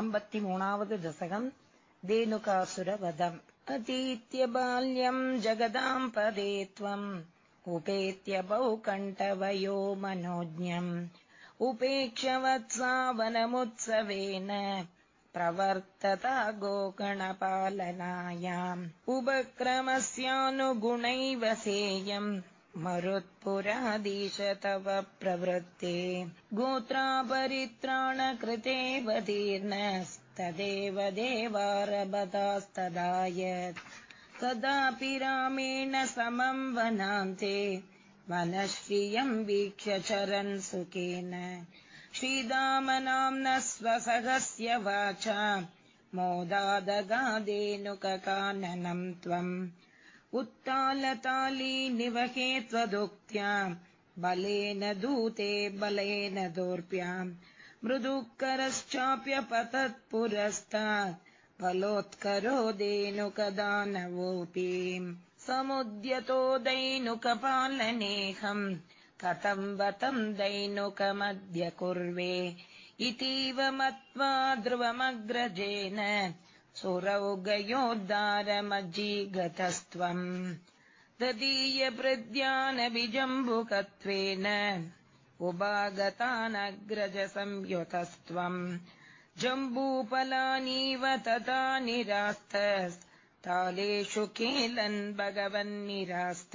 अम्बतिमूणावद् दशकम् धेनुकासुरवधम् अतीत्य बाल्यम् जगदाम् पदे त्वम् उपेत्य कण्ठवयो मनोज्ञम् उपेक्षवत्सावनमुत्सवेन प्रवर्तता गोकणपालनायाम् उपक्रमस्यानुगुणैव सेयम् मरुत्पुराधीश तव प्रवृत्ते। गोत्रापरित्राणकृते वदीर्णस्तदेव देवारभतास्तदायत्। तदापि रामेण समम् वनान्ते वनश्रियम् वीक्ष्य चरन् सुखेन। श्रीदामनाम्न स्वसहस्य वाचा मोदादगादेनुककाननम् त्वम् उत्तालताली निवहे त्वदुक्त्या बलेन दूते बलेन दोर्प्याम् मृदुकरश्चाप्यपतत्पुरस्तात् बलोत्करो धेनुकदानवोऽपि। समुद्यतो दैनुकपालनेऽहम् कथम् वतम् दैनुकमद्य कुर्वे इतीव मत्वा ध्रुवमग्रजेन सुरौगयोद्धारमजीगतस्त्वम् तदीयभृद्यानविजम्बुकत्वेन उपागतानग्रज संयुतस्त्वम् जम्बूफलानीव तथा निरास्तस्तालेषु केलन् भगवन्निरास्त।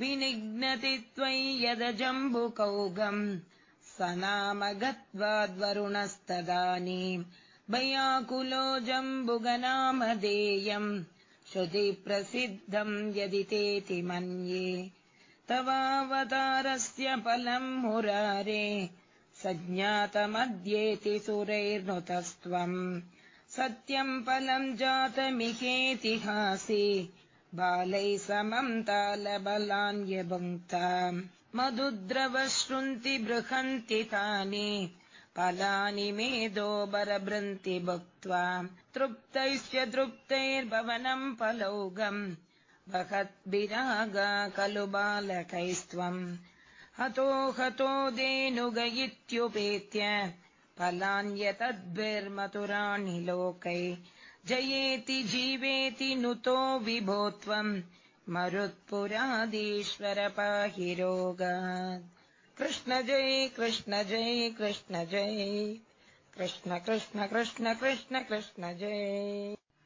विनिघ्नति त्वयि यदजम्बुकौगम् स नाम गत्वाद्वरुणस्तदानीम् भयाकुलो जम्बुगनामधेयम् श्रुतिप्रसिद्धम् यदि तेति मन्ये। तवावतारस्य फलम् मुरारे सज्ञातमद्येति सुरैर्नुतस्त्वम्। सत्यम् फलम् जातमिहेतिहासे बालैः समम् तालबलान्यभुङ्क्ता मधुद्रवशृन्ति बृहन्ति तानि फलानि मेदो बरभृन्ति भुक्त्वा तृप्तैश्च तृप्तैर्भवनम् फलौगम्। वहद्भिरागा खलु बालकैस्त्वम्। हतो हतो धेनुगयित्युपेत्य फलान्यतद्भिर्मधुराणि लोकै। जयेति जीवेति नुतो विभो त्वम् मरुत्पुराधीश्वर पाहि रोगात् कृष्ण जय कृष्ण जय कृष्ण जय। कृष्ण कृष्ण कृष्ण कृष्ण कृष्ण जय